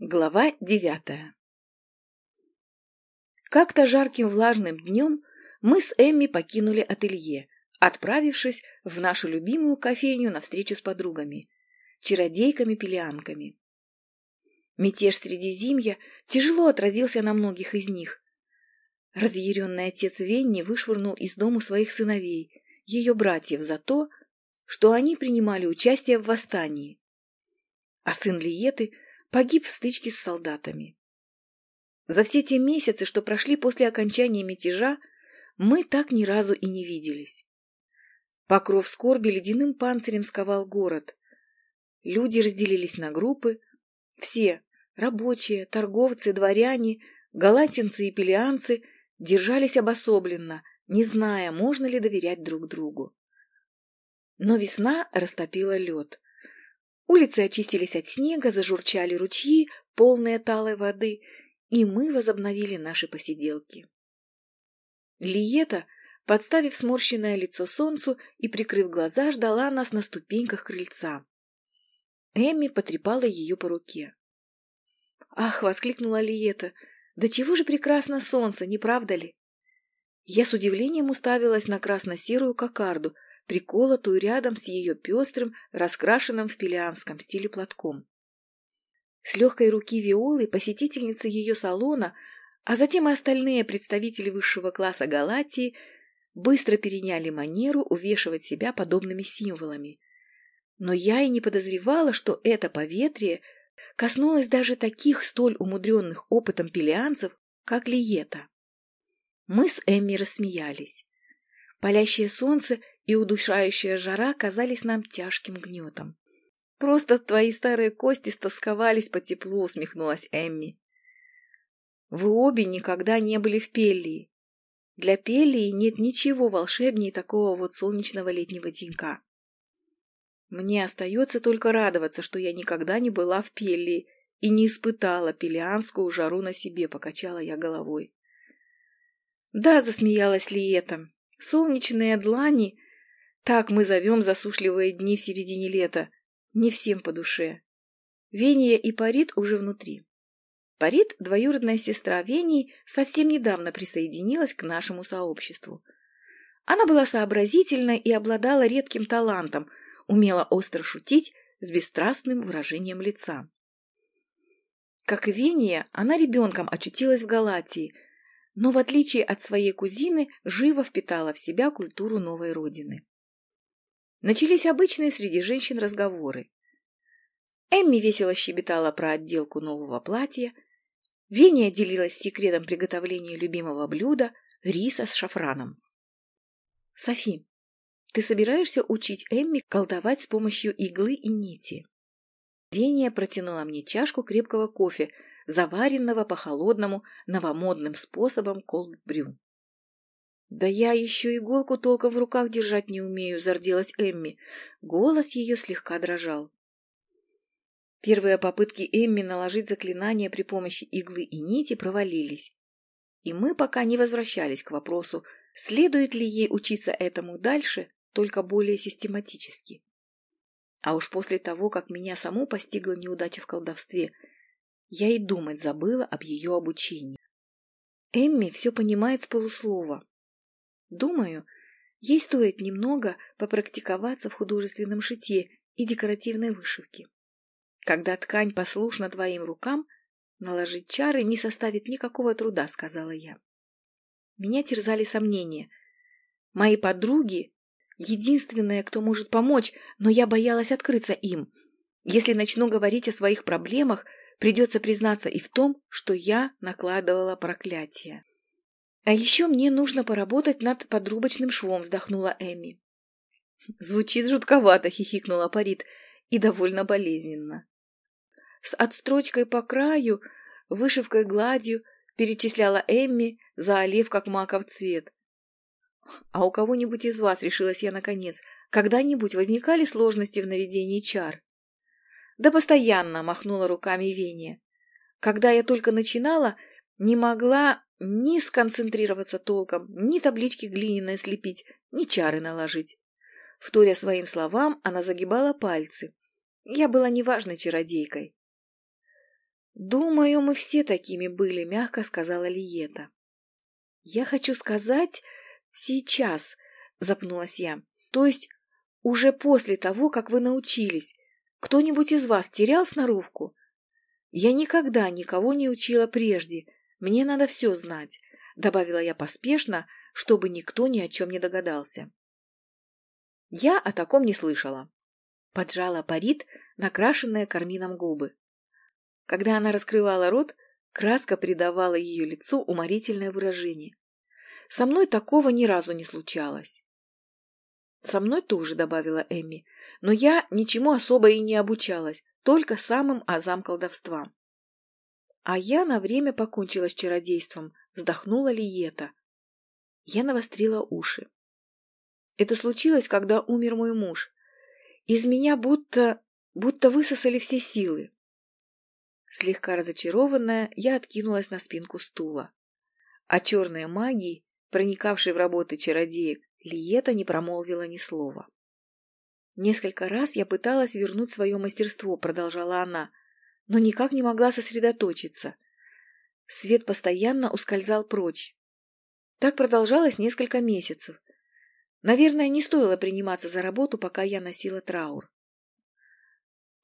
Глава девятая Как-то жарким влажным днем мы с Эмми покинули ателье, отправившись в нашу любимую кофейню на встречу с подругами, чародейками-пелианками. Мятеж Средизимья тяжело отразился на многих из них. Разъяренный отец Венни вышвырнул из дому своих сыновей, ее братьев, за то, что они принимали участие в восстании. А сын Лиеты погиб в стычке с солдатами. За все те месяцы, что прошли после окончания мятежа, мы так ни разу и не виделись. Покров скорби ледяным панцирем сковал город. Люди разделились на группы. Все — рабочие, торговцы, дворяне, галатинцы и пелианцы — держались обособленно, не зная, можно ли доверять друг другу. Но весна растопила лед. Улицы очистились от снега, зажурчали ручьи, полные талой воды, и мы возобновили наши посиделки. Лиета, подставив сморщенное лицо солнцу и прикрыв глаза, ждала нас на ступеньках крыльца. Эмми потрепала ее по руке. «Ах!» — воскликнула Лиета. «Да чего же прекрасно солнце, не правда ли?» Я с удивлением уставилась на красно-серую кокарду — приколотую рядом с ее пестрым, раскрашенным в пелианском стиле платком. С легкой руки Виолы посетительницы ее салона, а затем и остальные представители высшего класса Галатии быстро переняли манеру увешивать себя подобными символами. Но я и не подозревала, что это поветрие коснулось даже таких столь умудренных опытом пелианцев, как Лиета. Мы с Эмми рассмеялись. Палящее солнце и удушающая жара казались нам тяжким гнетом. «Просто твои старые кости стосковались по теплу», — усмехнулась Эмми. «Вы обе никогда не были в Пеллии. Для Пеллии нет ничего волшебнее такого вот солнечного летнего денька. Мне остается только радоваться, что я никогда не была в Пеллии и не испытала пелианскую жару на себе», — покачала я головой. «Да», — засмеялась Лиета, — «солнечные длани так мы зовем засушливые дни в середине лета. Не всем по душе. Вения и Парит уже внутри. Парит, двоюродная сестра Вении, совсем недавно присоединилась к нашему сообществу. Она была сообразительна и обладала редким талантом, умела остро шутить с бесстрастным выражением лица. Как и Вения, она ребенком очутилась в Галатии, но, в отличие от своей кузины, живо впитала в себя культуру новой родины. Начались обычные среди женщин разговоры. Эмми весело щебетала про отделку нового платья, Веня делилась секретом приготовления любимого блюда – риса с шафраном. «Софи, ты собираешься учить Эмми колдовать с помощью иглы и нити?» Веня протянула мне чашку крепкого кофе, заваренного по холодному новомодным способом колд-брю. «Да я еще иголку толком в руках держать не умею», — зарделась Эмми. Голос ее слегка дрожал. Первые попытки Эмми наложить заклинание при помощи иглы и нити провалились. И мы пока не возвращались к вопросу, следует ли ей учиться этому дальше, только более систематически. А уж после того, как меня саму постигла неудача в колдовстве, я и думать забыла об ее обучении. Эмми все понимает с полуслова, Думаю, ей стоит немного попрактиковаться в художественном шитье и декоративной вышивке. Когда ткань послушна твоим рукам, наложить чары не составит никакого труда, сказала я. Меня терзали сомнения. Мои подруги — единственные, кто может помочь, но я боялась открыться им. Если начну говорить о своих проблемах, придется признаться и в том, что я накладывала проклятие. «А еще мне нужно поработать над подрубочным швом», — вздохнула Эми. «Звучит жутковато», — хихикнула Парит, — «и довольно болезненно». С отстрочкой по краю, вышивкой гладью перечисляла Эмми, заолев как маков цвет. «А у кого-нибудь из вас, — решилась я наконец, — когда-нибудь возникали сложности в наведении чар?» «Да постоянно!» — махнула руками Веня. «Когда я только начинала, не могла ни сконцентрироваться толком, ни таблички глиняные слепить, ни чары наложить. Вторя своим словам, она загибала пальцы. Я была неважной чародейкой. «Думаю, мы все такими были», — мягко сказала Лиета. «Я хочу сказать сейчас», — запнулась я. «То есть уже после того, как вы научились. Кто-нибудь из вас терял сноровку? Я никогда никого не учила прежде. Мне надо все знать», — добавила я поспешно, чтобы никто ни о чем не догадался. Я о таком не слышала. Поджала парит, накрашенная кармином губы. Когда она раскрывала рот, краска придавала ее лицу уморительное выражение. Со мной такого ни разу не случалось. Со мной тоже, добавила Эмми, но я ничему особо и не обучалась, только самым азам колдовства. А я на время покончила с чародейством, вздохнула Лиета. Я навострила уши. Это случилось, когда умер мой муж. Из меня будто... будто высосали все силы. Слегка разочарованная, я откинулась на спинку стула. О черной магии, проникавшей в работы чародеек, Лиета не промолвила ни слова. «Несколько раз я пыталась вернуть свое мастерство», — продолжала она, но никак не могла сосредоточиться. Свет постоянно ускользал прочь. Так продолжалось несколько месяцев. Наверное, не стоило приниматься за работу, пока я носила траур.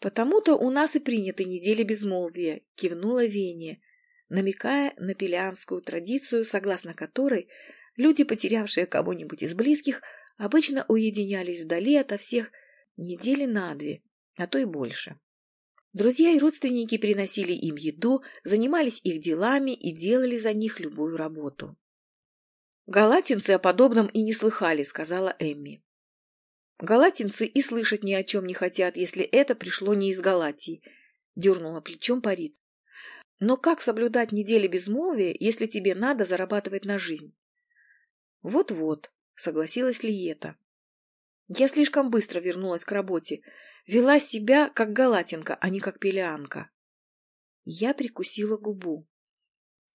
«Потому-то у нас и приняты недели безмолвия», — кивнула Вене, намекая на пелианскую традицию, согласно которой люди, потерявшие кого-нибудь из близких, обычно уединялись вдали ото всех недели на две, а то и больше. Друзья и родственники приносили им еду, занимались их делами и делали за них любую работу. «Галатинцы о подобном и не слыхали», — сказала Эмми. «Галатинцы и слышать ни о чем не хотят, если это пришло не из Галатии», — дернула плечом Парит. «Но как соблюдать недели безмолвия, если тебе надо зарабатывать на жизнь?» «Вот-вот», — согласилась Лиета. «Я слишком быстро вернулась к работе, вела себя как галатинка, а не как пелианка». Я прикусила губу.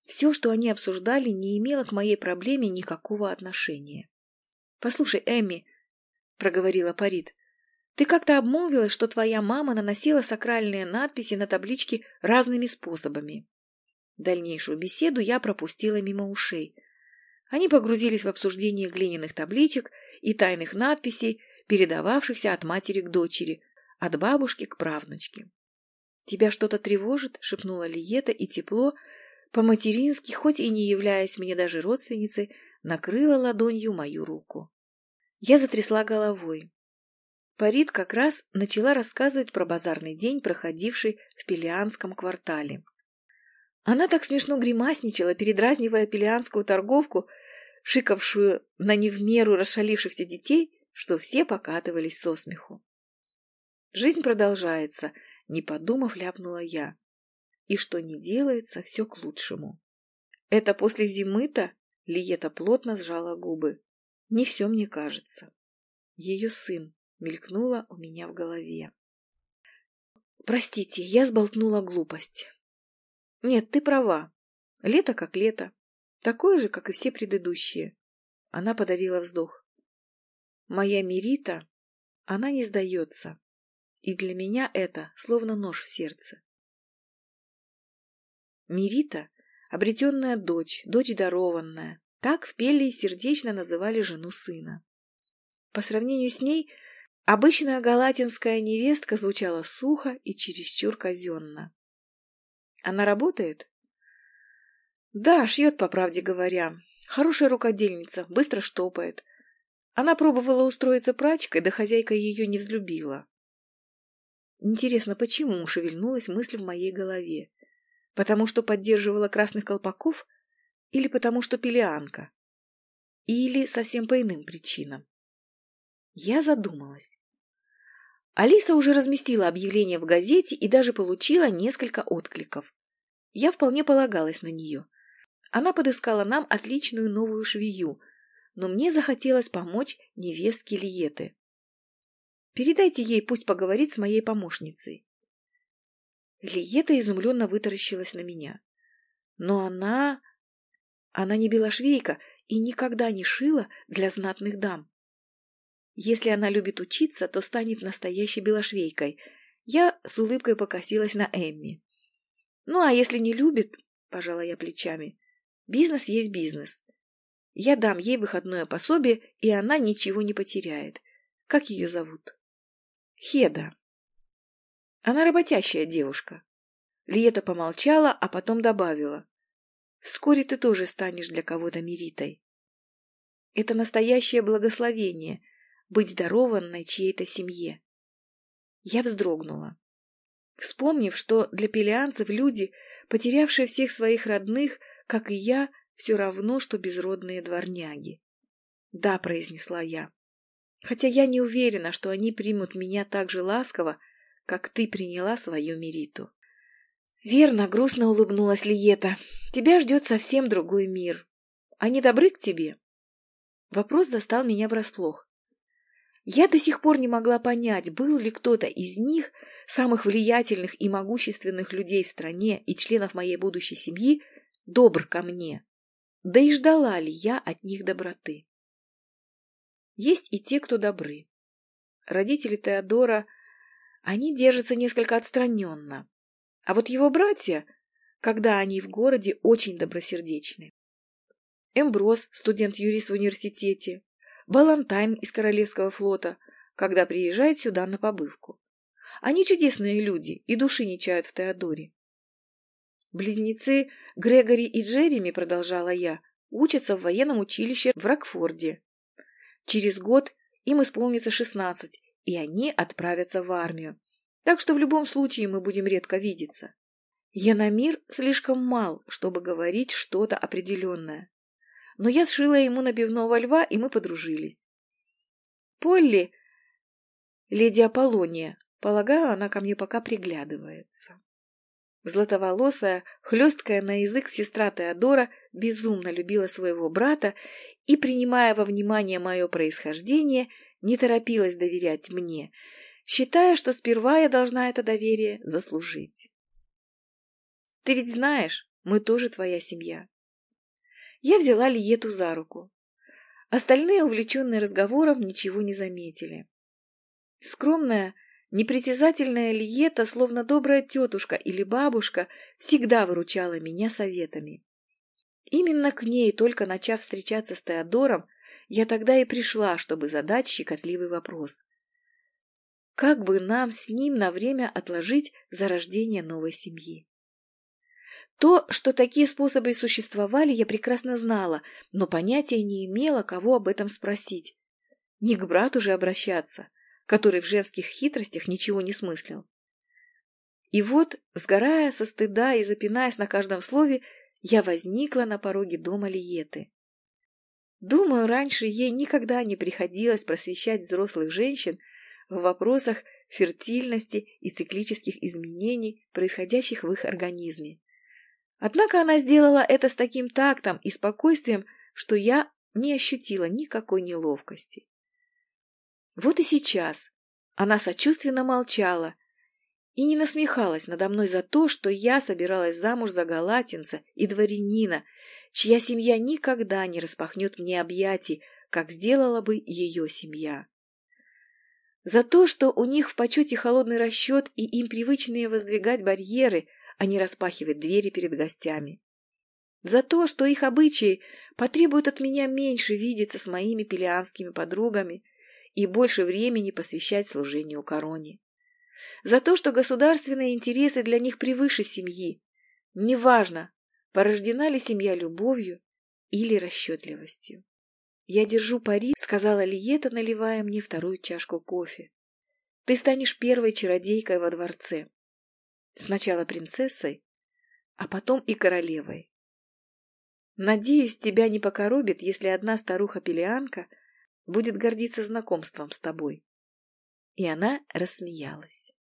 Все, что они обсуждали, не имело к моей проблеме никакого отношения. «Послушай, Эмми», — проговорила Парит, — «ты как-то обмолвилась, что твоя мама наносила сакральные надписи на таблички разными способами». Дальнейшую беседу я пропустила мимо ушей. Они погрузились в обсуждение глиняных табличек и тайных надписей, передававшихся от матери к дочери, от бабушки к правнучке. «Тебя что-то тревожит?» — шепнула Лиета, и тепло, по-матерински, хоть и не являясь мне даже родственницей, накрыла ладонью мою руку. Я затрясла головой. Парит как раз начала рассказывать про базарный день, проходивший в Пелианском квартале. Она так смешно гримасничала, передразнивая пелианскую торговку, шикавшую на не в меру расшалившихся детей, что все покатывались со смеху. Жизнь продолжается, не подумав, ляпнула я и что не делается, все к лучшему. Это после зимы-то Лиета плотно сжала губы. Не все мне кажется. Ее сын мелькнула у меня в голове. Простите, я сболтнула глупость. Нет, ты права. Лето как лето. Такое же, как и все предыдущие. Она подавила вздох. Моя Мирита, она не сдается. И для меня это словно нож в сердце. Мирита — обретенная дочь, дочь дарованная. Так в Пеллии сердечно называли жену сына. По сравнению с ней, обычная галатинская невестка звучала сухо и чересчур казенно. Она работает? Да, шьет, по правде говоря. Хорошая рукодельница, быстро штопает. Она пробовала устроиться прачкой, да хозяйка ее не взлюбила. Интересно, почему шевельнулась мысль в моей голове? Потому что поддерживала красных колпаков? Или потому что пелианка? Или совсем по иным причинам? Я задумалась. Алиса уже разместила объявление в газете и даже получила несколько откликов. Я вполне полагалась на нее. Она подыскала нам отличную новую швею, но мне захотелось помочь невестке Лиеты. Передайте ей, пусть поговорит с моей помощницей. Лиета изумленно вытаращилась на меня. Но она... Она не белошвейка и никогда не шила для знатных дам. Если она любит учиться, то станет настоящей белошвейкой. Я с улыбкой покосилась на Эмми. Ну, а если не любит, пожала я плечами, бизнес есть бизнес. Я дам ей выходное пособие, и она ничего не потеряет. Как ее зовут? Хеда. Она работящая девушка. Лиета помолчала, а потом добавила. Вскоре ты тоже станешь для кого-то Меритой. Это настоящее благословение — быть дарованной чьей-то семье. Я вздрогнула. Вспомнив, что для пелианцев люди, потерявшие всех своих родных, как и я, все равно, что безродные дворняги. «Да», — произнесла я, — «хотя я не уверена, что они примут меня так же ласково, как ты приняла свою Мериту». «Верно», — грустно улыбнулась Лиета, — «тебя ждет совсем другой мир. Они добры к тебе?» Вопрос застал меня врасплох. Я до сих пор не могла понять, был ли кто-то из них, самых влиятельных и могущественных людей в стране и членов моей будущей семьи, добр ко мне. Да и ждала ли я от них доброты? Есть и те, кто добры. Родители Теодора, они держатся несколько отстраненно. А вот его братья, когда они в городе, очень добросердечны. Эмброс, студент-юрист в университете, Балантайн из Королевского флота, когда приезжает сюда на побывку. Они чудесные люди и души не чают в Теодоре. Близнецы Грегори и Джереми, продолжала я, учатся в военном училище в Рокфорде. Через год им исполнится шестнадцать, и они отправятся в армию. Так что в любом случае мы будем редко видеться. Янамир слишком мал, чтобы говорить что-то определенное но я сшила ему набивного льва, и мы подружились. Полли, леди Аполлония, полагаю, она ко мне пока приглядывается. Златоволосая, хлесткая на язык сестра Теодора безумно любила своего брата и, принимая во внимание мое происхождение, не торопилась доверять мне, считая, что сперва я должна это доверие заслужить. Ты ведь знаешь, мы тоже твоя семья. Я взяла Лиету за руку. Остальные, увлеченные разговором, ничего не заметили. Скромная, непритязательная Лиета, словно добрая тетушка или бабушка, всегда выручала меня советами. Именно к ней, только начав встречаться с Теодором, я тогда и пришла, чтобы задать щекотливый вопрос. Как бы нам с ним на время отложить зарождение новой семьи? То, что такие способы существовали, я прекрасно знала, но понятия не имела, кого об этом спросить. Не к брату же обращаться, который в женских хитростях ничего не смыслил. И вот, сгорая со стыда и запинаясь на каждом слове, я возникла на пороге дома Лиеты. Думаю, раньше ей никогда не приходилось просвещать взрослых женщин в вопросах фертильности и циклических изменений, происходящих в их организме. Однако она сделала это с таким тактом и спокойствием, что я не ощутила никакой неловкости. Вот и сейчас она сочувственно молчала и не насмехалась надо мной за то, что я собиралась замуж за галатинца и дворянина, чья семья никогда не распахнет мне объятий, как сделала бы ее семья. За то, что у них в почете холодный расчет и им привычные воздвигать барьеры – а не распахивать двери перед гостями. За то, что их обычаи потребуют от меня меньше видеться с моими пелианскими подругами и больше времени посвящать служению короне. За то, что государственные интересы для них превыше семьи. Неважно, порождена ли семья любовью или расчетливостью. «Я держу пари», — сказала Лиета, наливая мне вторую чашку кофе. «Ты станешь первой чародейкой во дворце. Сначала принцессой, а потом и королевой. Надеюсь, тебя не покоробит, если одна старуха-пелианка будет гордиться знакомством с тобой. И она рассмеялась.